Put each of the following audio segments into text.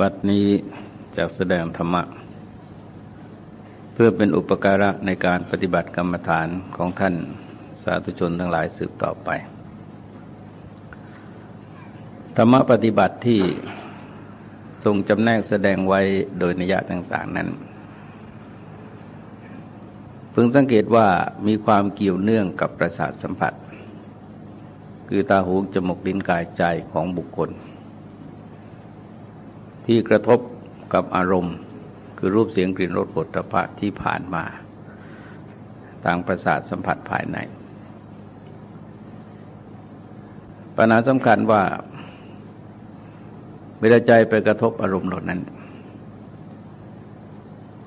บัดนี้จะแสดงธรรมะ เพื่อเป็นอุปการะในการปฏิบัติกรรมฐานของท่านสาธุชนทั้งหลายสืบต่อไป ธรรมะปฏิบัติที่ทรงจำแนกแสดงไว้โดยนิยะต่างๆนั้นพึงสังเกตว่ามีความเกี่ยวเนื่องกับประสาทสัมผัส คือตาหูจมูกลิ้นกายใจของบุคคล ที่กระทบกับอารมณ์ คือรูปเสียงกลิ่นรสผลิภัณฑ์ที่ผ่านมาทางประสาทสัมผัสภายใน ปัญหาสำคัญว่า เวลาใจไปกระทบอารมณ์เหล่านั้น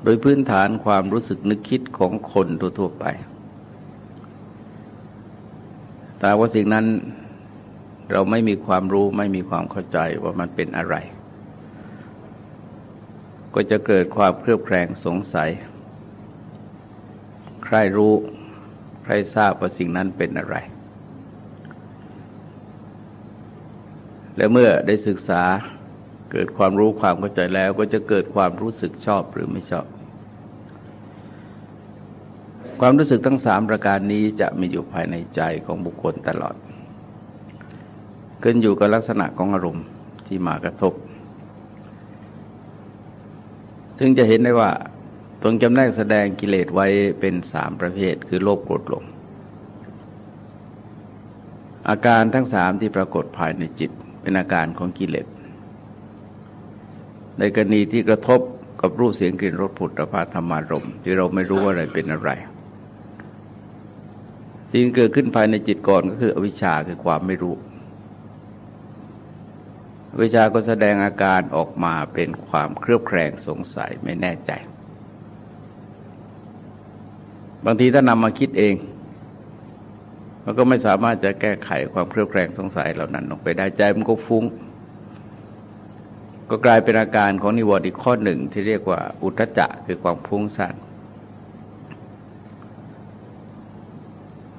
โดยพื้นฐานความรู้สึกนึกคิดของคนทั่วไป แต่ว่าสิ่งนั้นเราไม่มีความรู้ไม่มีความเข้าใจว่ามันเป็นอะไร ก็จะเกิดความเครือบแคลงสงสัย ใครรู้ ใครทราบว่าสิ่งนั้นเป็นอะไร และเมื่อได้ศึกษาเกิดความรู้ความเข้าใจแล้วก็จะเกิดความรู้สึกชอบหรือไม่ชอบ ความรู้สึกทั้งสามประการนี้จะมีอยู่ภายในใจของบุคคลตลอด ขึ้นอยู่กับลักษณะของอารมณ์ที่มากระทบ ซึ่งจะเห็นได้ว่าตรงจำแนกแสดงกิเลสไว้เป็นสามประเภท คือโลภโกรธหลง อาการทั้งสามที่ปรากฏภายในจิตเป็นอาการของกิเลส ในกรณีที่กระทบกับรูปเสียงกลิ่นรสผุดรภาธรรมารมที่เราไม่รู้ว่าอะไรเป็นอะไรสิ่งเกิดขึ้นภายในจิตก่อนก็คืออวิชชาคือความไม่รู้ วิชาก็แสดงอาการออกมาเป็นความเครือบแคลงสงสัยไม่แน่ใจ บางทีถ้านำมาคิดเอง มันก็ไม่สามารถจะแก้ไขความเครือบแคลงสงสัยเหล่านั้นออกไปได้ใจมันก็ฟุง้ง ก็กลายเป็นอาการของนิวรณ์อีกข้อหนึ่งที่เรียกว่าอุทจจะคือความฟุ้งซ่าน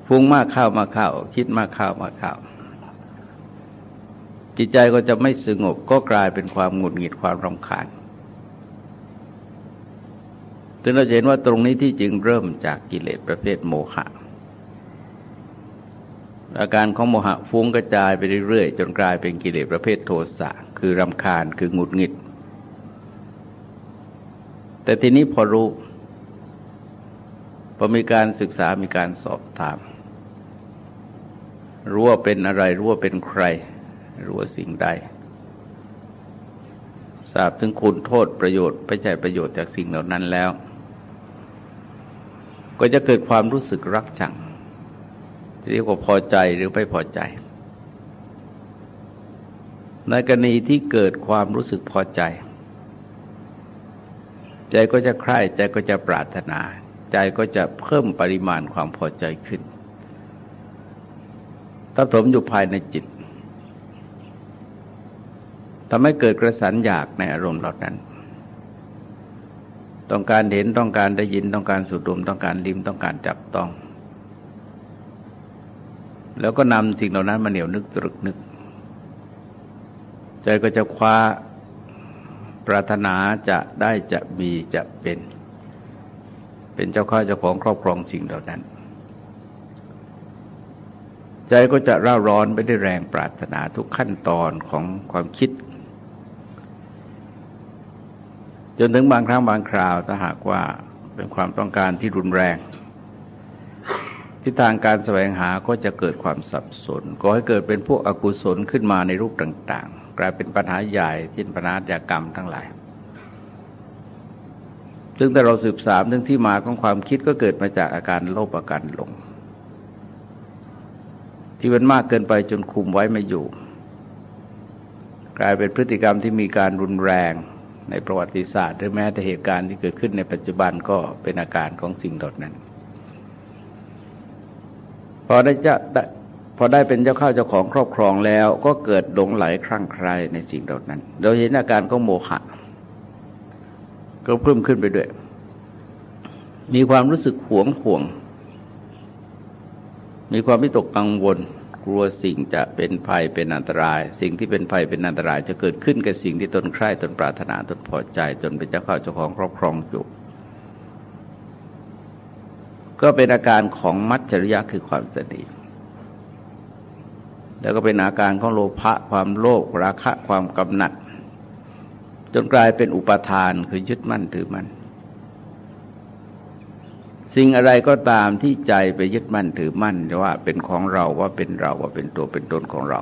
ฟุ้งมากเข้ามาเข้าคิดมากเข้ามาเข้า จิตใจก็จะไม่สงบก็กลายเป็นความหงุดหงิดความรำคาญถึงเราเห็นว่าตรงนี้ที่จึงเริ่มจากกิเลสประเภทโมหะ อาการของโมหะฟุ้งกระจายไปเรื่อยๆ จนกลายเป็นกิเลสประเภทโทสะคือรำคาญคือหงุดหงิด แต่ทีนี้พอรู้พอมีการศึกษามีการสอบถาม รู้ว่าเป็นอะไรรู้ว่าเป็นใคร รู้ว่าสิ่งใดทราบถึงคุณโทษประโยชน์ไม่ใช่ประโยชน์จากสิ่งเหล่านั้นแล้ว ก็จะเกิดความรู้สึกรักชังเรียกว่าพอใจหรือไม่พอใจ ในกรณีที่เกิดความรู้สึกพอใจ ใจก็จะใคร่ใจก็จะปรารถนา ใจก็จะเพิ่มปริมาณความพอใจขึ้นถ้าสมอยู่ภายในจิต ทำให้เกิดกระสันอยากในอารมณ์เหล่านั้น ต้องการเห็นต้องการได้ยินต้องการสูดดมต้องการลิ้มต้องการจับต้อง แล้วก็นำสิ่งเหล่านั้นมาเหนียวนึกตรึกนึก ใจก็จะคว้าปรารถนาจะได้จะมีจะเป็น เป็นเจ้าข้าเจ้าของครอบครองสิ่งเหล่านั้น ใจก็จะร่าร้อนไปด้วยแรงปรารถนาทุกขั้นตอนของความคิด จนถึงบางครั้งบางคราวถ้าหากว่าเป็นความต้องการที่รุนแรง ที่ทางการแสวงหาก็จะเกิดความสับสนก็ให้เกิดเป็นพวกอกุศลขึ้นมาในรูปต่าง ๆ กลายเป็นปัญหาใหญ่ที่ปัญหาจากกรรมทั้งหลายซึ่งแต่เราสืบสามเรื่องที่มาของความคิดก็เกิดมาจากอาการโลภอาการหลง ที่มันมากเกินไปจนคุมไว้ไม่อยู่ กลายเป็นพฤติกรรมที่มีการรุนแรง ในประวัติศาสตร์ หรือแม้แต่เหตุการณ์ที่เกิดขึ้นในปัจจุบันก็เป็นอาการของสิ่งดดนั้น พอได้จะพอได้เป็นเจ้าข้าเจ้าของครอบครองแล้วก็เกิดหลงไหลคลั่งใครในสิ่งเหล่านั้น เราเห็นอาการของโมหะ ก็เพิ่มขึ้นไปด้วย มีความรู้สึกหวงห่วง มีความไม่ตกกังวล กลัวสิ่งจะเป็นภัยเป็นอันตราย สิ่งที่เป็นภัยเป็นอันตราย จะเกิดขึ้นกับสิ่งที่ตนใคร่ตนปรารถนาตนพอใจจนเป็นเจ้าข้าเจ้าของครอบครองอยู่ก็เป็นอาการของมัจฉริยะคือความสนิทแล้วก็เป็นอาการของโลภะความโลภราคะความกำหนัด จนกลายเป็นอุปทานคือยึดมั่นถือมั่น สิ่งอะไรก็ตามที่ใจไปยึดมั่นถือมั่นว่าเป็นของเราว่าเป็นเราว่าเป็นตัวเป็นตนของเรา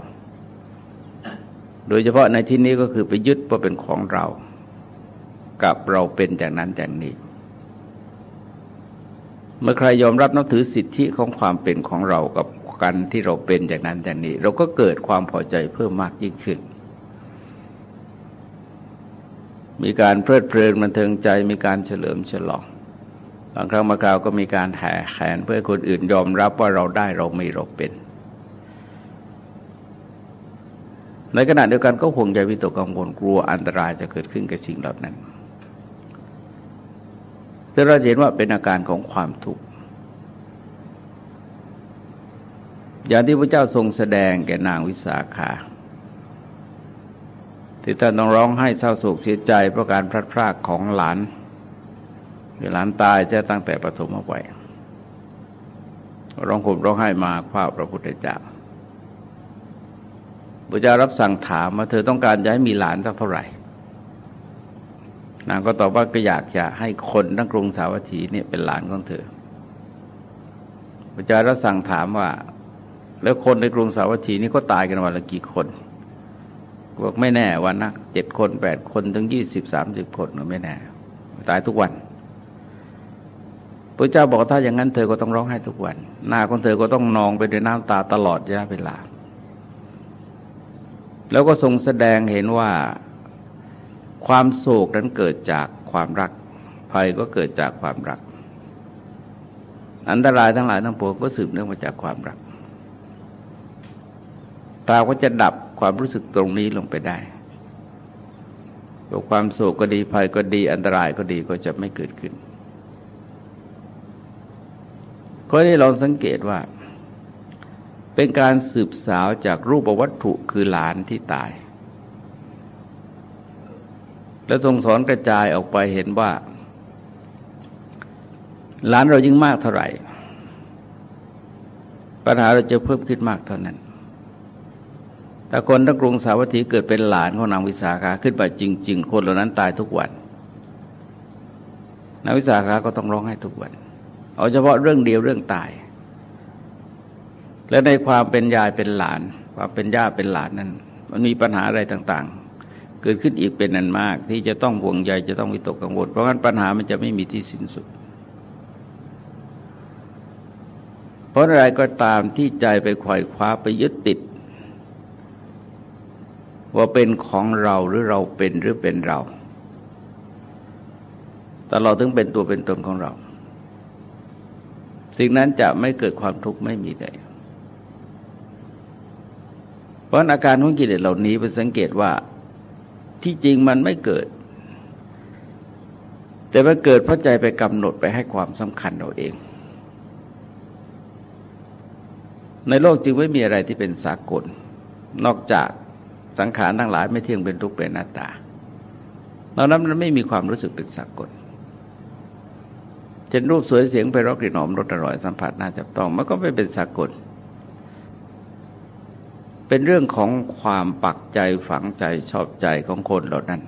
โดยเฉพาะในที่นี้ก็คือไปยึดว่าเป็นของเรา กับเราเป็นอย่างนั้นอย่างนี้ เมื่อใครยอมรับนับถือสิทธิของความเป็นของเรากับกันที่เราเป็นอย่างนั้นอย่างนี้ เราก็เกิดความพอใจเพิ่มมากยิ่งขึ้น มีการเพลิดเพลินบันเทิงใจมีการเฉลิมฉลอง บางครั้งบางคราวก็มีการแห่แขนเพื่อคนอื่นยอมรับว่าเราได้เราไม่เราเป็น ในขณะเดียวกันก็ห่วงใยวิตกกังวลกลัวอันตรายจะเกิดขึ้นกับสิ่งเหล่านั้น แต่เราเห็นว่าเป็นอาการของความทุกข์อย่างที่พระเจ้าทรงแสดงแก่นางวิสาขาที่ท่านต้องร้องให้เศร้าโศกเสียใจเพราะการพลัดพรากของหลาน หลานตายจะตั้งแต่ปฐมวัยร้องห่มร้องไห้มาคว้าพระพุทธเจ้าพระเจ้ารับสั่งถามว่าเธอต้องการจะให้มีหลานสักเท่าไหร่ นางก็ตอบว่าก็อยากจะให้คนทั้งกรุงสาวัตถีเนี่ยเป็นหลานของเธอพระเจ้ารับสั่งถามว่า แล้วคนในกรุงสาวัตถีนี่ก็ตายกันวันละกี่คนบอกไม่แน่วันนักเจ็ดคนแปดคนถึงยี่สิบสามสิบคนก็ไม่แน่ ตายทุกวัน พระเจ้าบอกถ้าอย่างนั้นเธอก็ต้องร้องไห้ทุกวัน หน้าของเธอก็ต้องนองไปด้วยน้ำตาตลอดระยะเวลา แล้วก็ทรงแสดงเห็นว่าความโศกนั้นเกิดจากความรัก ภัยก็เกิดจากความรัก อันตรายทั้งหลายทั้งปวงก็สืบเนื่องมาจากความรักตาก็จะดับความรู้สึกตรงนี้ลงไปได้ความโศกก็ดีภัยก็ดีอันตรายก็ดีก็จะไม่เกิดขึ้น ก็ได้ลองสังเกตว่า เป็นการสืบสาวจากรูปวัตถุคือหลานที่ตาย และทรงสอนกระจายออกไปเห็นว่า หลานเรายิ่งมากเท่าไหร่ ปัญหาเราจะเพิ่มขึ้นมากเท่านั้นแต่คนทั้งกรุงสาวัตถีเกิดเป็นหลานของนางวิสาขาขึ้นไปจริง ๆ คนเหล่านั้นตายทุกวันนางวิสาขาก็ต้องร้องไห้ทุกวัน เอาเฉพาะเรื่องเดียวเรื่องตาย และในความเป็นยายเป็นหลาน ความเป็นย่าเป็นหลานนั้น มันมีปัญหาอะไรต่างๆ เกิดขึ้นอีกเป็นนันมาก ที่จะต้องห่วงใยจะต้องวิตกกังวลเพราะงั้นปัญหามันจะไม่มีที่สิ้นสุด เพราะอะไรก็ตามที่ใจไปไขว่คว้าไปยึดติด ว่าเป็นของเราหรือเราเป็นหรือเป็นเราตลอดถึงเป็นตัวเป็นตนของเรา สิ่งนั้นจะไม่เกิดความทุกข์ไม่มีเลยเพราะอาการของกิเลสเหล่านี้ไปสังเกตว่าที่จริงมันไม่เกิด แต่มันเกิดเพราะใจไปกำหนดไปให้ความสำคัญเราเอง ในโลกจึงไม่มีอะไรที่เป็นสากล นอกจากสังขารทั้งหลายไม่เที่ยงเป็นทุกข์เป็นหน้าตานอกนั้นมันไม่มีความรู้สึกเป็นสากล ช่นรูปสวยเสียงไปรอกกลิ่นหอมรสอร่อยสัมผัสน่าจับต้องมันก็ไม่เป็นสากล เป็นเรื่องของความปักใจฝังใจชอบใจของคนเหล่านั้น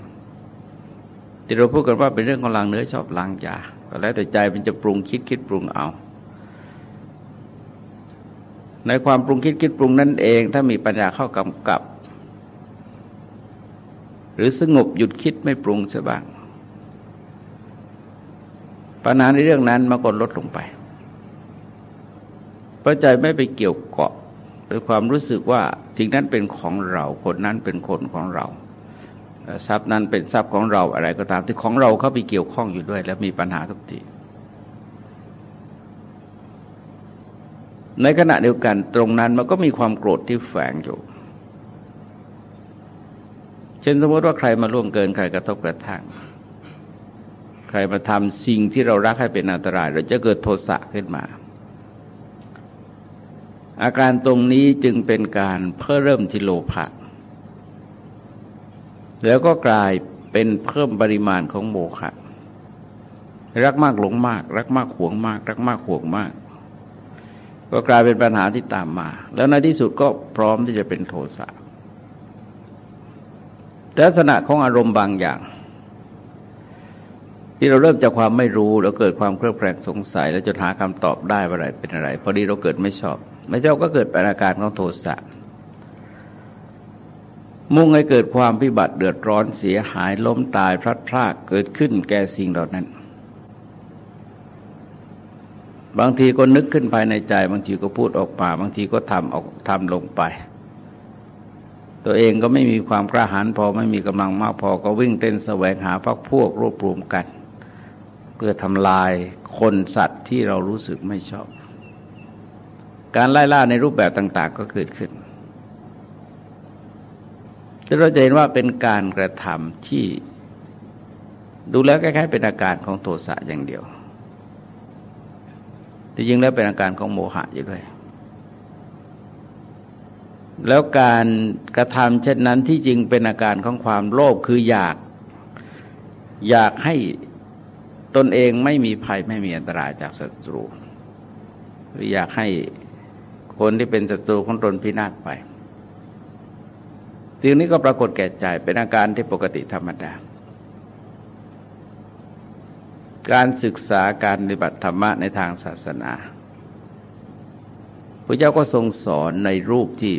ที่เราพูดกันว่าเป็นเรื่องของลางเนื้อชอบลางยาก็แล้วแต่ใจมันจะปรุงคิดคิดปรุงเอา ในความปรุงคิดคิดปรุงนั่นเอง ถ้ามีปัญญาเข้ากำกับ หรือสงบหยุดคิดไม่ปรุงซะบ้าง ปัญหาในเรื่องนั้นมันก็ลดลงไปเพราะใจไม่ไปเกี่ยวเกาะโดยความรู้สึกว่าสิ่งนั้นเป็นของเรา คนนั้นเป็นคนของเรา ทรัพย์นั้นเป็นทรัพย์ของเราอะไรก็ตามที่ของเราเข้าไปเกี่ยวข้องอยู่ด้วย แล้วมีปัญหาทุกทีในขณะเดียวกันตรงนั้นมันก็มีความโกรธที่แฝงอยู่ เช่นสมมติว่าใครมาล่วงเกินใครกระทบกระทั่ง ใครมาทำสิ่งที่เรารักให้เป็นอันตราย เราจะเกิดโทสะขึ้นมา อาการตรงนี้จึงเป็นการเพิ่มเริ่มที่โลภะแล้วก็กลายเป็นเพิ่มปริมาณของโมฆะรักมากหลงมาก รักมากหวงมาก รักมากหวงมาก ก็กลายเป็นปัญหาที่ตามมา แล้วในที่สุดก็พร้อมที่จะเป็นโทสะลักษณะของอารมณ์บางอย่าง ที่เราเริ่มจากความไม่รู้แล้วเกิดความเครือบแคลงสงสัย แล้วจนหาคำตอบได้ว่าอะไรเป็นอะไร พอดีเราเกิดไม่ชอบ ไม่ชอบก็เกิดเป็นอาการของโทสะมุ่งให้เกิดความพิบัติเดือดร้อนเสียหายล้มตายพลัดพรากเกิดขึ้นแก่สิ่งเหล่านั้น บางทีก็นึกขึ้นภายในใจ บางทีก็พูดออกมาบางทีก็ทำออกทำลงไป ตัวเองก็ไม่มีความกล้าหาญพอไม่มีกำลังมากพอก็วิ่งเต้นแสวงหาพักพวกรวบรวมกัน เพื่อทำลายคนสัตว์ที่เรารู้สึกไม่ชอบ การไล่ล่าในรูปแบบต่าง ๆ ก็เกิดขึ้นเราจะเห็นว่าเป็นการกระทำที่ ดูแล้วคล้ายๆเป็นอาการของโทสะอย่างเดียว แต่จริงแล้วเป็นอาการของโมหะอยู่ด้วยแล้วการกระทำเช่นนั้นที่จริงเป็นอาการของความโลภคืออยาก อยากให้ ตนเองไม่มีภัยไม่มีอันตรายจากศัตรูหรืออยากให้คนที่เป็นศัตรูของตนพินาศไปสิ่งนี้ก็ปรากฏแก่ใจเป็นอาการที่ปกติธรรมดา การศึกษาการปฏิบัติธรรมะในทางศาสนาพระเจ้าก็ทรงสอนในรูปที่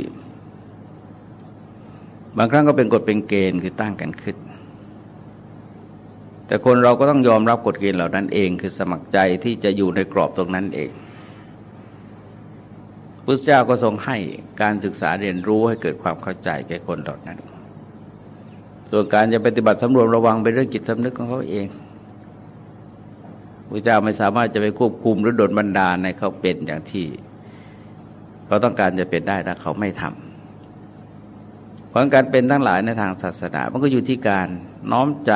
บางครั้งก็เป็นกฎเป็นเกณฑ์คือตั้งกันขึ้น แต่คนเราก็ต้องยอมรับกฎเกณฑ์เหล่านั้นเอง คือสมัครใจที่จะอยู่ในกรอบตรงนั้นเองพุทธเจ้าก็ทรงให้การศึกษาเรียนรู้ให้เกิดความเข้าใจแก่คนเหล่านั้น ส่วนการจะปฏิบัติสำรวมระวังเป็นเรื่องจิตสำนึกของเขาเองพระเจ้าไม่สามารถจะไปควบคุมหรือดลบันดาลในเขาเป็นอย่างที่เขาต้องการจะเป็นได้ถ้าเขาไม่ทำเพราะการเป็นทั้งหลายในทางศาสนา มันก็อยู่ที่การน้อมใจ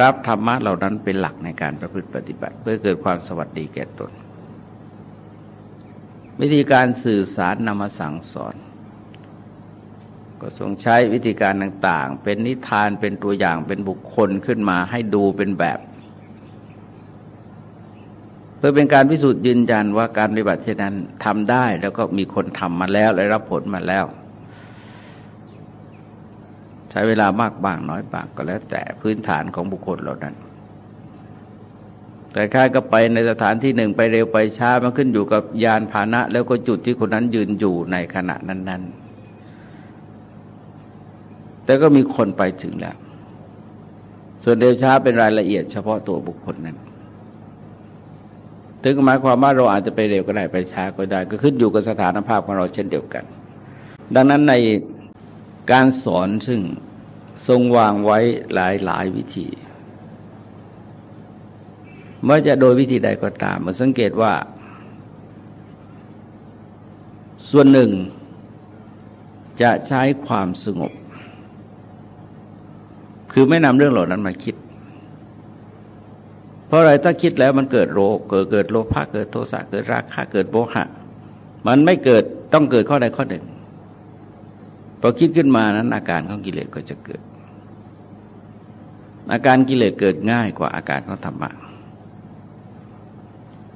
รับธรรมะเหล่านั้นเป็นหลักในการประพฤติปฏิบัติ เพื่อเกิดความสวัสดีแก่ตน วิธีการสื่อสารนำมาสั่งสอน ก็ทรงใช้วิธีการต่างๆ เป็นนิทานเป็นตัวอย่างเป็นบุคคลขึ้นมาให้ดูเป็นแบบ เพื่อเป็นการพิสูจน์ยืนยันว่าการปฏิบัติเช่นนั้นทำได้แล้วก็มีคนทำมาแล้วและรับผลมาแล้ว ใช้เวลามากบ้างน้อยบ้างก็แล้วแต่พื้นฐานของบุคคลเหล่านั้น แต่ค่าก็ไปในสถานที่หนึ่งไปเร็วไปช้ามันขึ้นอยู่กับยานพาหนะ แล้วก็จุดที่คนนั้นยืนอยู่ในขณะนั้น ๆ แต่ก็มีคนไปถึงแล้ว ส่วนเร็วช้าเป็นรายละเอียดเฉพาะตัวบุคคลนั้นถึงหมายความว่าเราอาจจะไปเร็วก็ได้ไปช้าก็ได้ ก็ขึ้นอยู่กับสถานภาพของเราเช่นเดียวกัน ดังนั้นในการสอนซึ่ง ทรงวางไว้หลายหลายวิธีเมื่อจะโดยวิธีใดก็ตามมาสังเกตว่า ส่วนหนึ่ง จะใช้ความสงบ คือไม่นำเรื่องเหล่านั้นมาคิด เพราะอะไรถ้าคิดแล้วมันเกิดโรคเกิดเกิดโลภะเกิดโทสะเกิดราคะเกิดโมหะ มันไม่เกิดต้องเกิดข้อใดข้อหนึ่งพอคิดขึ้นมานั้นอาการของกิเลสก็จะเกิด อาการกิเลสเกิดง่ายกว่าอาการของธรรมะ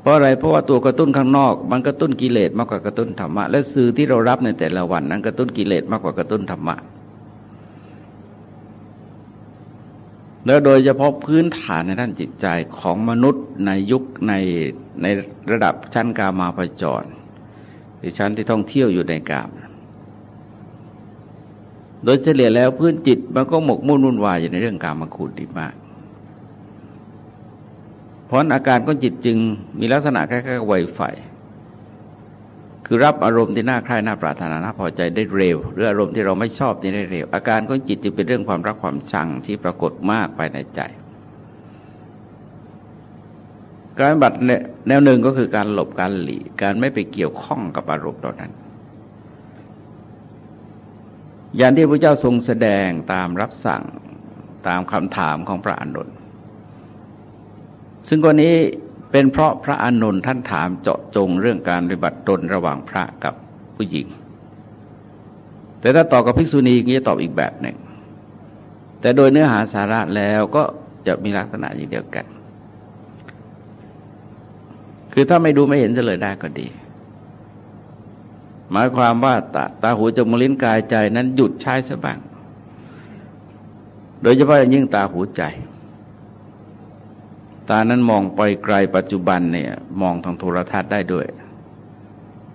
เพราะอะไรเพราะว่าตัวกระตุ้นข้างนอก มันกระตุ้นกิเลสมากกว่ากระตุ้นธรรมะและสื่อที่เรารับในแต่ละวันนั้นกระตุ้นกิเลสมากกว่ากระตุ้นธรรมะแล้วโดยเฉพาะพื้นฐานในด้านจิตใจของมนุษย์ในยุคในในระดับชั้นกามาปจร หรือชั้นที่ท่องเที่ยวอยู่ในกาม โดยเฉลี่ยแล้วพื้นจิตมันก็หมกมุ่นวุ่นวายอยู่ในเรื่องการมคุณดีมาก เพราะอาการของจิตจึงมีลักษณะคล้ายๆไวไฟ คือรับอารมณ์ที่น่าใคร่น่าปรารถนาน่าพอใจได้เร็ว หรืออารมณ์ที่เราไม่ชอบนี่ได้เร็ว อาการของจิตจึงเป็นเรื่องความรักความชังที่ปรากฏมากไปในใจการบัตรแนวหนึ่งก็คือการหลบการหลีการไม่ไปเกี่ยวข้องกับอารมณ์เหล่านั้น อย่างที่พระเจ้าทรงแสดงตามรับสั่งตามคำถามของพระอนุนซึ่งกรณีเป็นเพราะพระอานนท์ท่านถามเจาะจงเรื่องการปฏิบัติตนระหว่างพระกับผู้หญิง แต่ถ้าตอบกับภิกษุณีก็จะตอบอีกแบบหนึ่ง แต่โดยเนื้อหาสาระแล้วก็จะมีลักษณะอย่างเดียวกัน คือถ้าไม่ดูไม่เห็นจะเลยได้ก็ดี หมายความว่าตาตาหูจมูกลิ้นกายใจนั้นหยุดใช้ซะบ้าง โดยเฉพาะอย่างยิ่งตาหูใจ ตานั้นมองไปไกลปัจจุบันเนี่ยมองทางโทรทัศน์ได้ด้วย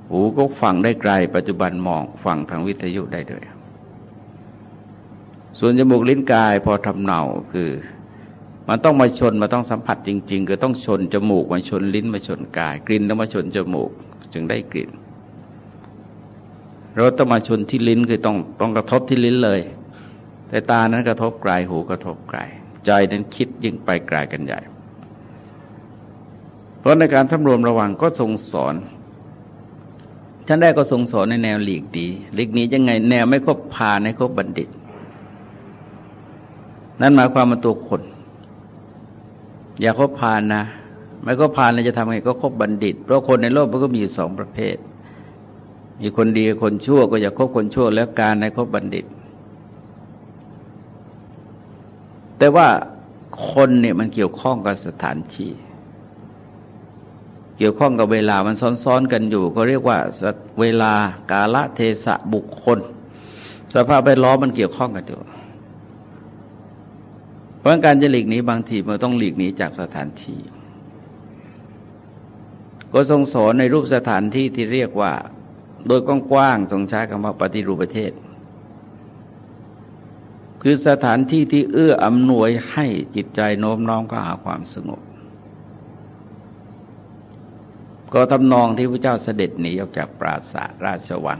หูก็ฟังได้ไกล ปัจจุบันมองฟังทางวิทยุได้ด้วย ส่วนจมูกลิ้นกายพอทำเนาคือมันต้องมาชนมาต้องสัมผัสจริงๆก็ต้องชนจมูกมาชนลิ้นมาชนกาย กลิ่นต้องมาชนจมูก จึงได้กลิ่น รสต้องมาชนที่ลิ้นคือต้องต้องกระทบที่ลิ้นเลย แต่ตานั้นกระทบไกลหูกระทบไกลใจนั้นคิดยิ่งไปไกลกันใหญ่ เพราะในการสำรวมระวังก็ทรงสอนท่านได้ก็ทรงสอนในแนวหลีกดีหลีกนี้ยังไงแนวไม่ครบพาในครบบัณฑิต นั่นหมายความมาตัวคน อย่าคบพานนะไม่คบพานเราจะทำไงก็คบบัณฑิต เพราะคนในโลกมันก็มีอยู่สองประเภท มีคนดีคนชั่วก็อย่าคบคนชั่วแล้วการในคบบัณฑิต แต่ว่าคนเนี่ยมันเกี่ยวข้องกับสถานที่ เกี่ยวข้องกับเวลามันซ้อนๆกันอยู่ ก็เรียกว่าเวลากาละเทศะบุคคล สภาพแวดล้อมมันเกี่ยวข้องกันอยู่เพราะการจะหลีกหนีบางทีมันต้องหลีกหนีจากสถานที่ ก็ทรงสอนในรูปสถานที่ที่เรียกว่า โดยกว้างๆทรงใช้คำว่าปฏิรูปประเทศ คือสถานที่ที่เอื้ออำนวยให้จิตใจโน้มน้อมก็หาความสงบ ก็ทำนองที่พระเจ้าเสด็จหนีออกจากปราสาทราชวัง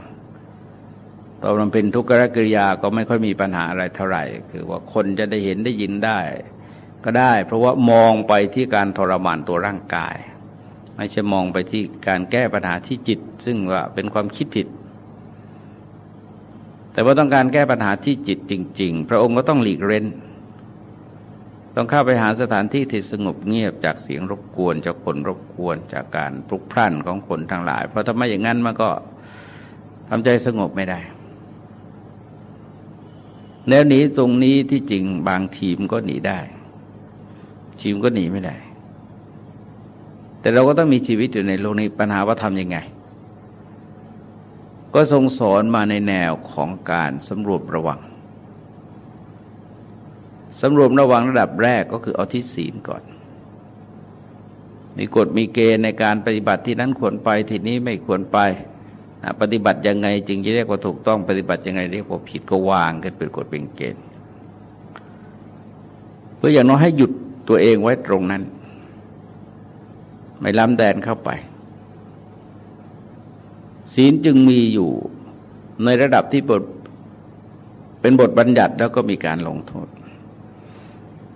ตอนมันเป็นทุกขกิริยาก็ไม่ค่อยมีปัญหาอะไรเท่าไหร่ คือว่าคนจะได้เห็นได้ยินได้ ก็ได้ เพราะว่ามองไปที่การทรมานตัวร่างกาย ไม่ใช่มองไปที่การแก้ปัญหาที่จิต ซึ่งว่าเป็นความคิดผิด แต่ว่าต้องการแก้ปัญหาที่จิตจริง ๆ พระองค์ก็ต้องหลีกเล่นต้องเข้าไปหาสถานที่ที่สงบเงียบจากเสียงรบกวนจากคนรบกวนจากการปลุกพล่านของคนทั้งหลาย เพราะถ้าไม่อย่างนั้นมันก็ทำใจสงบไม่ได้แล้วหนีตรงนี้ที่จริงบางทีมก็หนีได้ ทีมก็หนีไม่ได้ แต่เราก็ต้องมีชีวิตอยู่ในโลกนี้ปัญหาว่าทำยังไง ก็ทรงสอนมาในแนวของการสำรวจระวังสำรวมระวังระดับแรกก็คือเอาที่ศีลก่อน มีกฎมีเกณฑ์ในการปฏิบัติที่นั้นควรไปที่นี้ไม่ควรไปปฏิบัติยังไงจึงจะเรียกว่าถูกต้องปฏิบัติยังไงเรียกว่าผิดก็วางกันเป็นกฎเป็นเกณฑ์ เพื่ออย่างน้อยให้หยุดตัวเองไว้ตรงนั้น ไม่ล้ำแดนเข้าไป ศีลจึงมีอยู่ในระดับที่บทเป็นบทบัญญัติแล้วก็มีการลงโทษ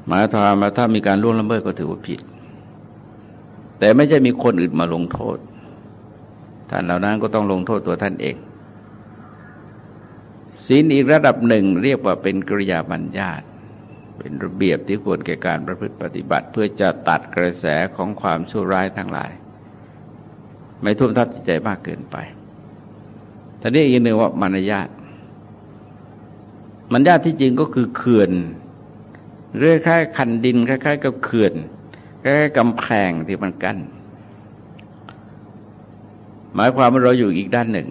หมายความว่าถ้ามีการล่วงละเมิดก็ถือว่าผิด แต่ไม่ใช่มีคนอื่นมาลงโทษท่านเหล่านั้นก็ต้องลงโทษตัวท่านเองศีลอีกระดับหนึ่งเรียกว่าเป็นกริยาบัญญัติ เป็นระเบียบที่ควรแก่การประพฤติปฏิบัติ เพื่อจะตัดกระแสของความชั่วร้ายทั้งหลาย ไม่ทุ่มทัดจิตใจมากเกินไปแต่นี้อีกหนึ่งว่ามารยาทมารยาทที่จริงก็คือเขื่อนเรื่อยคล้ายคันดินคล้ายๆ กับเขื่อนคล้ายๆกำแพงที่มันกัน้นหมายความว่าเราอยู่อีกด้านหนึ่ง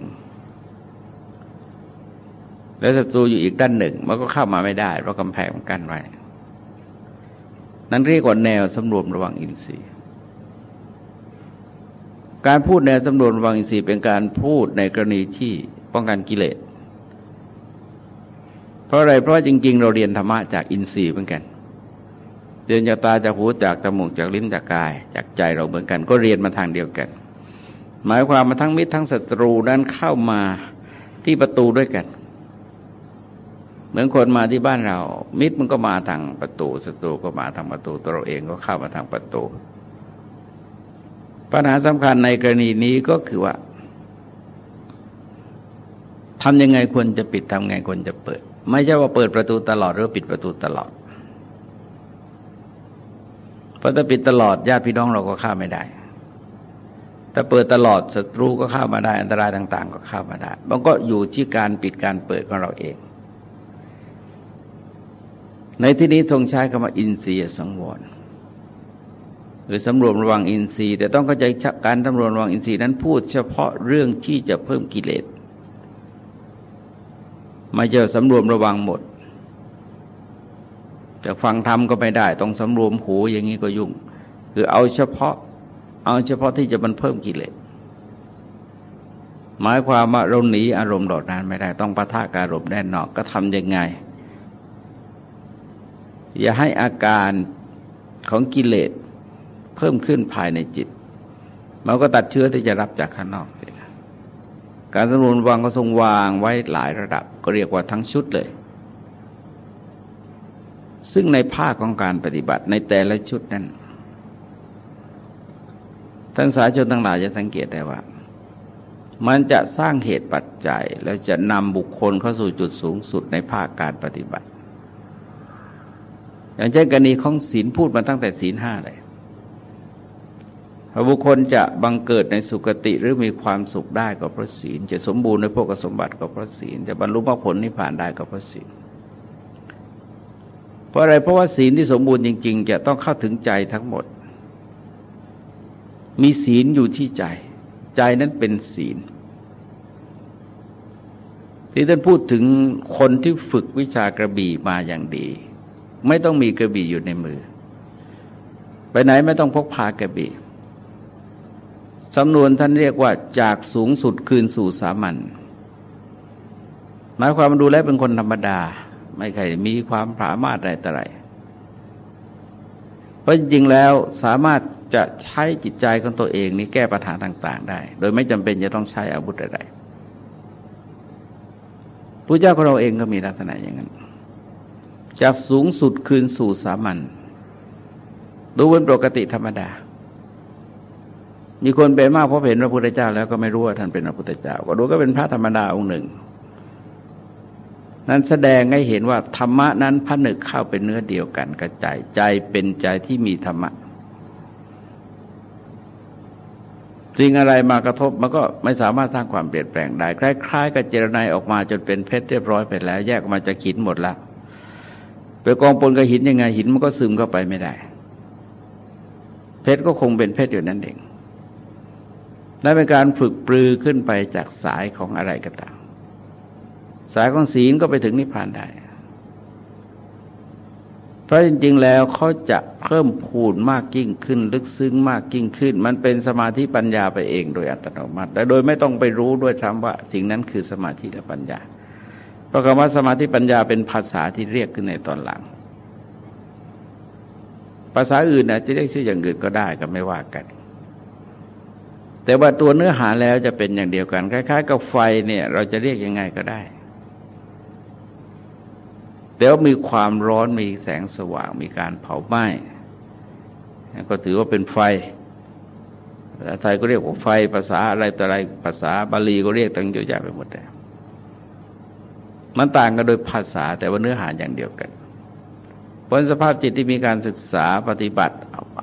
แล้วศัตรูอยู่อีกด้านหนึ่ง มันก็เข้ามาไม่ได้เพราะกำแพงมันกั้นไว้ นั่นเรียกว่าแนวสำรวมระวังอินทรีย์ การพูดแนวสำรวมระวังอินทรีย์เป็นการพูดในกรณีที่ป้องกันกิเลส เพราะอะไร เพราะจริง ๆ เราเรียนธรรมะจากอินทรีย์เหมือนกัน เรียนจากตาจากหูจากจมูกจากลิ้นจากกาย จากใจเราเหมือนกัน ก็เรียนมาทางเดียวกัน หมายความมาทั้งมิตรทั้งศัตรูนั้นเข้ามาที่ประตูด้วยกัน เหมือนคนมาที่บ้านเรา มิตรมันก็มาทางประตูศัตรูก็มาทางประตูตัวเราเองก็เข้ามาทางประตู ปัญหาสำคัญในกรณีนี้ก็คือว่าทำยังไงควรจะปิดทำไงควรจะเปิด ไม่ใช่ว่าเปิดประตูตลอดหรือปิดประตูตลอดเพราะถ้าปิดตลอดญาติพี่น้องเราก็เข้าไม่ได้ถ้าเปิดตลอดศัตรูก็เข้ามาได้อันตรายต่าง ๆ ก็เข้ามาได้ มันก็อยู่ที่การปิดการเปิดของเราเอง ในที่นี้ทรงใช้คำว่าอินทรียสังวรหรือสำรวมระวังอินทรีย์ แต่ต้องเข้าใจการสำรวมระวังอินทรีย์นั้นพูดเฉพาะเรื่องที่จะเพิ่มกิเลสไม่จะสำรวมระวังหมดจะฟังธรรมก็ไม่ได้ ต้องสำรวมหูอย่างนี้ก็ยุ่ง คือเอาเฉพาะ เอาเฉพาะที่จะมันเพิ่มกิเลสหมายความว่าเราหนีอารมณ์ดอดนั้นไม่ได้ ต้องปะทะการอารมณ์แน่นอนก็ทำยังไง อย่าให้อาการของกิเลสเพิ่มขึ้นภายในจิต มันก็ตัดเชื้อที่จะรับจากข้างนอกเสียการสำรวจวางก็ทรงวางไว้หลายระดับ ก็เรียกว่าทั้งชุดเลย ซึ่งในภาคของการปฏิบัติในแต่ละชุดนั้นท่านสาชนทั้งหลายจะสังเกตได้ว่า มันจะสร้างเหตุปัจจัย แล้วจะนำบุคคลเข้าสู่จุดสูงสุดในภาคการปฏิบัติ อย่างเช่นกรณีของศีลพูดมาตั้งแต่ศีลห้าเลยพระบุคคลจะบังเกิดในสุคติหรือมีความสุขได้ก็เพราะศีล จะสมบูรณ์ในพวกสมบัติก็เพราะศีล จะบรรลุมรรคผลนิพพานได้ก็เพราะศีล เพราะอะไรเพราะว่าศีลที่สมบูรณ์จริง ๆ จะต้องเข้าถึงใจทั้งหมด มีศีลอยู่ที่ใจ ใจนั้นเป็นศีล ที่ท่านพูดถึงคนที่ฝึกวิชากระบี่มาอย่างดี ไม่ต้องมีกระบี่อยู่ในมือ ไปไหนไม่ต้องพกพากระบี่สำนวนท่านเรียกว่าจากสูงสุดคืนสู่สามัญหมายความดูแลเป็นคนธรรมดา ไม่ใครมีความสามารถอะไรต่ออะไรเพราะจริงแล้วสามารถจะใช้จิตใจของตัวเองนี้แก้ปัญหาต่าง ๆ ได้ โดยไม่จำเป็นจะต้องใช้อาวุธอะไรพระเจ้าของเราเองก็มีลักษณะอย่างนั้น จากสูงสุดคืนสู่สามัญดูเป็นปกติธรรมดา มีคนไปมากเพราะเห็นพระพุทธเจ้า แล้วก็ไม่รู้ว่าท่านเป็นพระพุทธเจ้า ก็ดูก็เป็นพระธรรมดาองค์หนึ่ง นั้นแสดงให้เห็นว่าธรรมะนั้นพนึกเข้าเป็นเนื้อเดียวกันกระจายใจเป็นใจที่มีธรรมะสิ่งอะไรมากระทบมันก็ไม่สามารถสร้างความเปลี่ยนแปลงได้ คล้าย ๆ กับเจรไนออกมาจนเป็นเพชรเรียบร้อยไปแล้ว แยกออกมาจากหินหมดแล้ว ไปกองปนกับหินยังไงหินมันก็ซึมเข้าไปไม่ได้ เพชรก็คงเป็นเพชรอยู่นั่นเองและเป็นการฝึกปลือขึ้นไปจากสายของอะไรก็ตาม สายของศีลก็ไปถึงนิพพานได้ เพราะจริง ๆ แล้วเขาจะเพิ่มพูนมากยิ่งขึ้น ลึกซึ้งมากยิ่งขึ้น มันเป็นสมาธิปัญญาไปเองโดยอัตโนมัติและโดยไม่ต้องไปรู้ด้วยซ้ำว่า สิ่งนั้นคือสมาธิและปัญญา เพราะคำว่าสมาธิปัญญาเป็นภาษาที่เรียกขึ้นในตอนหลัง ภาษาอื่นอาจจะเรียกชื่ออย่างอื่นก็ได้ก็ไม่ว่ากัน แต่ว่าตัวเนื้อหาแล้วจะเป็นอย่างเดียวกันคล้ายๆ กับไฟเนี่ยเราจะเรียกยังไงก็ได้แต่ว่ามีความร้อนมีแสงสว่างมีการเผาไหม้ก็ถือว่าเป็นไฟภาษาไทยก็เรียกว่าไฟภาษาอะไรต่ออะไรภาษาบาลีก็เรียกตั้งเยอะแยะไปหมดเลย มันต่างกันโดยภาษาแต่ว่าเนื้อหาอย่างเดียวกันผลสภาพจิตที่มีการศึกษาปฏิบัติ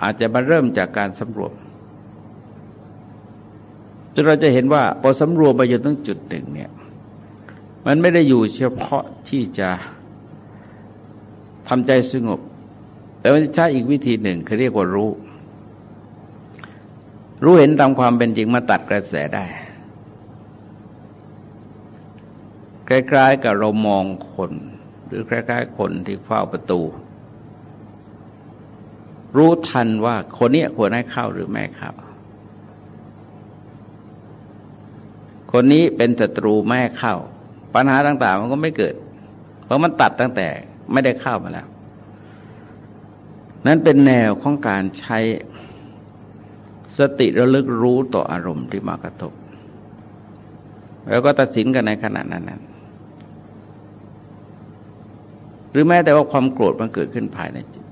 อาจจะมาเริ่มจากการสำรวจจนเราจะเห็นว่าพอสำรวมไปจนถึงจุดหนึ่งเนี่ยมันไม่ได้อยู่เฉพาะที่จะทำใจสงบ แต่มันใช้อีกวิธีหนึ่งคือเรียกว่ารู้ รู้เห็นตามความเป็นจริงมาตัดกระแสได้ คล้ายๆ กับเรามองคน หรือคล้าย ๆ คนที่เฝ้าประตู รู้ทันว่าคนนี้ควรให้เข้าหรือไม่เข้าคนนี้เป็นศัตรูแม่เข้า ปัญหาต่าง ๆ มันก็ไม่เกิด เพราะมันตัดตั้งแต่ไม่ได้เข้ามาแล้ว นั้นเป็นแนวของการใช้สติระลึกรู้ต่ออารมณ์ที่มากระทบ แล้วก็ตัดสินกันในขณะนั้นนั้น หรือแม้แต่ว่าความโกรธมันเกิดขึ้นภายในจิต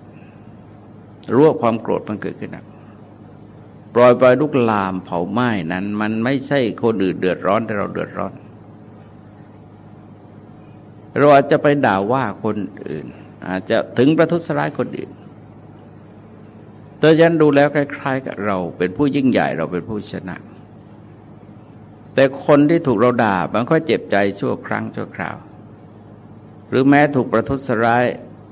รู้ว่าความโกรธมันเกิดขึ้นนะปล่อยปล่อยลุกลามเผาไหม้นั้น มันไม่ใช่คนอื่นเดือดร้อนแต่เราเดือดร้อน เราอาจจะไปด่าว่าคนอื่น อาจจะถึงประทุษร้ายคนอื่นแต่ตัวยันดูแล้วคล้ายๆกับเราเป็นผู้ยิ่งใหญ่เราเป็นผู้ชนะ แต่คนที่ถูกเราด่ามันก็เจ็บใจชั่วครั้งชั่วคราว หรือแม้ถูกประทุษร้าย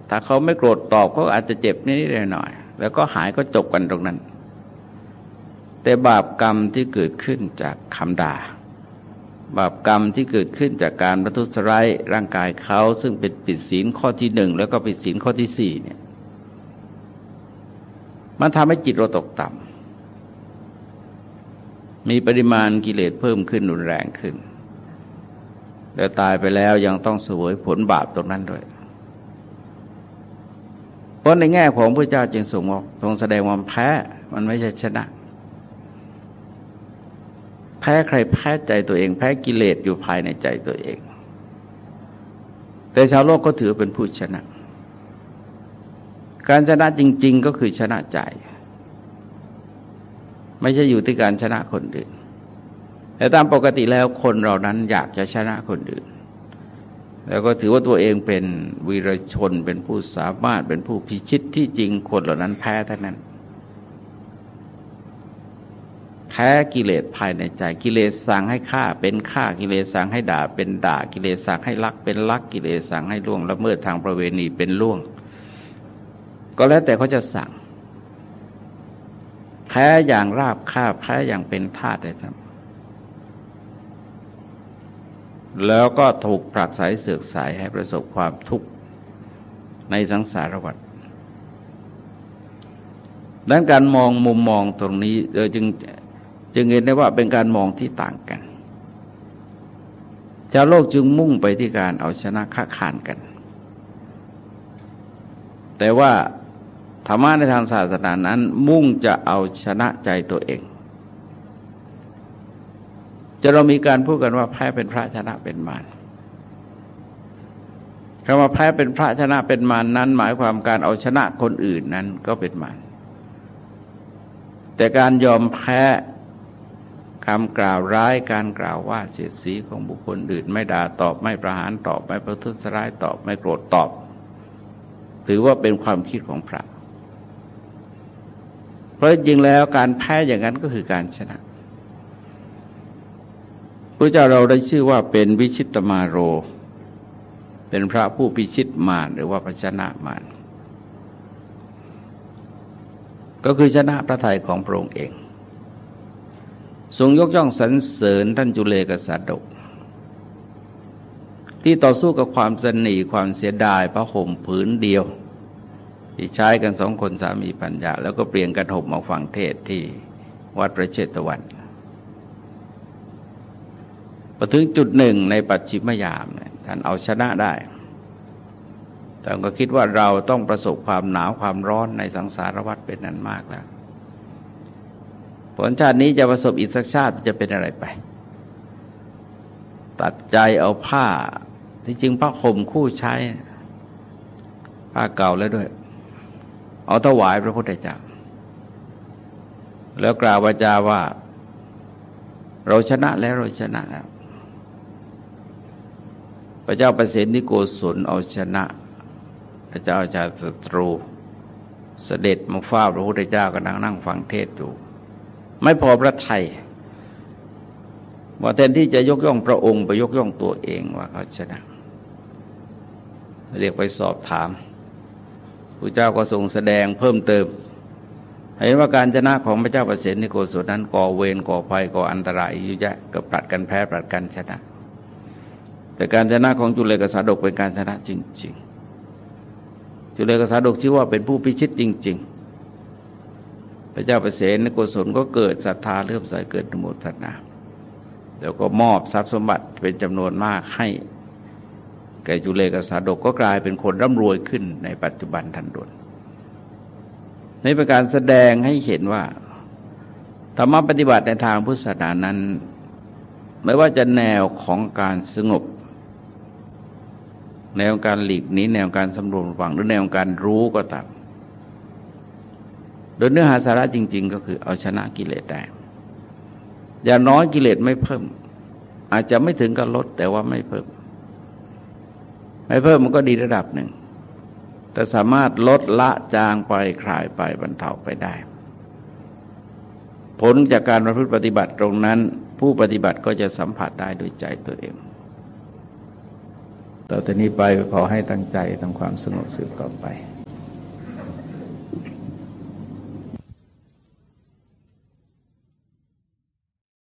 ถ้าเขาไม่โกรธตอบเขาอาจจะเจ็บนิดหน่อย แล้วก็หายก็จบกันตรงนั้น แต่บาปกรรมที่เกิดขึ้นจากคำด่า บาปกรรมที่เกิดขึ้นจากการประทุษร้ายร่างกายเขาซึ่งเป็นปิดศีลข้อที่หนึ่งแล้วก็ปิดศีลข้อที่สี่เนี่ย มันทำให้จิตเราตกต่ำมีปริมาณกิเลสเพิ่มขึ้นรุนแรงขึ้น แล้วตายไปแล้วยังต้องสวยผลบาปตรงนั้นด้วย เพราะในแง่ของพระเจ้าจึงทรงออกทรงแสดงว่าแพ้ มันไม่ใช่ชนะ แพ้ใครแพ้ใจตัวเอง แพ้กิเลสอยู่ภายในใจตัวเอง แต่ชาวโลกก็ถือเป็นผู้ชนะ การชนะจริง ๆ ก็คือชนะใจ ไม่ใช่อยู่ที่การชนะคนอื่น แต่ตามปกติแล้วคนเรานั้นอยากจะชนะคนอื่น แล้วก็ถือว่าตัวเองเป็นวีรชนเป็นผู้สามารถเป็นผู้พิชิตที่จริงคนเหล่านั้นแพ้ท่านั้น แพ้กิเลสภายในใจกิเลสสั่งให้ฆ่าเป็นฆ่ากิเลสสั่งให้ด่าเป็นด่ากิเลสสั่งให้ลักเป็นลักกิเลสสั่งให้ล่วงละเมิดทางประเวณีเป็นล่วง ก็แล้วแต่เขาจะสั่ง แพ้อย่างราบคาบแพ้อย่างเป็นทาสเลยครับ แล้วก็ถูกผลักสายเสือกสายให้ประสบความทุกข์ในสังสารวัฏดังการมองมุมมองตรงนี้เออจึงจึงเห็นได้ว่าเป็นการมองที่ต่างกัน ชาวโลกจึงมุ่งไปที่การเอาชนะค้าขานกัน แต่ว่าธรรมะในทางศาสนานั้นมุ่งจะเอาชนะใจตัวเอง จะเรามีการพูดกันว่าแพ้เป็นพระชนะเป็นมารคำว่าแพ้เป็นพระชนะเป็นมารนั้น หมายความการเอาชนะคนอื่นนั้นก็เป็นมารแต่การยอมแพ้คำกล่าวร้ายการกล่าวว่าเสียดสีของบุคคลอื่น ไม่ด่าตอบไม่ประหารตอบไม่ประทุษร้ายตอบไม่โกรธตอบ ถือว่าเป็นความคิดของพระ เพราะจริงแล้วการแพ้อย่างนั้นก็คือการชนะ ระเจ้าเราได้ชื่อว่าเป็นวิชิตมาโร เป็นพระผู้พิชิตมารหรือว่าพระชนะมารก็คือชนะพระทัยของพระองค์เอง ทรงยกย่องสรรเสริญท่านจุเลกษัตริย์ที่ต่อสู้กับความสนีความเสียดายพระห่มผืนเดียว ที่ใช้กันสองคนสามีปัญญา แล้วก็เปลี่ยนกันห่มมาฟังเทศที่วัดพระเชตวัน อถึงจุดหนึ่งในปัจฉิมยามเนี่ยท่านเอาชนะได้ แต่ก็คิดว่าเราต้องประสบความหนาวความร้อนในสังสารวัฏเป็นนั้นมากแล้ว ผลชาตินี้จะประสบอีกสักชาติจะเป็นอะไรไป ตัดใจเอาผ้า ที่จริงผ้าห่มคู่ใช้ ผ้าเก่าแล้วด้วย เอาถวายพระพุทธเจ้า แล้วกล่าววาจาว่า เราชนะแล้วเราชนะแล้ว พระเจ้าประสิทธินิโกศลเอาชนะ พระเจ้าชาติศัตรูเสด็จมาเฝ้าพระพุทธเจ้าก็นั่งนั่งฟังเทศอยู่ ไม่พอพระไทยว่าแทนที่จะยกย่องพระองค์ไปยกย่องตัวเองว่าเขาชนะ เรียกไปสอบถามพระเจ้าก็ทรงแสดงเพิ่มเติมเห็นว่าการชนะของพระเจ้าประสิทธิโกศลนั้นก่อเวรก่อภัยก่ออันตรายอยู่แยะก็ปรัดกันแพ้ปรัดกันชนะ แต่การชนะของจุเลกษาดกเป็นการชนะจริง ๆ จุเลกษาดกชื่อว่าเป็นผู้พิชิตจริง ๆ พระเจ้าประสิทธิโกศลก็เกิดศรัทธาเลื่อมใสเกิดโมทนาแล้วก็มอบทรัพย์สมบัติเป็นจำนวนมากให้แก่จุเลกสาดกก็กลายเป็นคนร่ำรวยขึ้นในปัจจุบันทันด่วนนี่เป็นการแสดงให้เห็นว่าธรรมปฏิบัติในทางพุทธศาสนานั้น ไม่ว่าจะแนวของการสงบ แนวการหลีกหนีแนวการสำรวมระวังหรือแนวการรู้ก็ตามโดยเนื้อหาสาระจริง ๆ ก็คือเอาชนะกิเลสได้อย่าน้อยกิเลสไม่เพิ่ม อาจจะไม่ถึงกับลดแต่ว่าไม่เพิ่ม ไม่เพิ่มมันก็ดีระดับหนึ่ง แต่สามารถลดละจางไปคลายไปบรรเทาไปได้ ผลจากการประพฤติปฏิบัติตรงนั้น ผู้ปฏิบัติก็จะสัมผัสได้โดยใจตัวเอง ต่อตอนนี้ไปขอให้ตั้งใจทำความสงบสุขต่อไป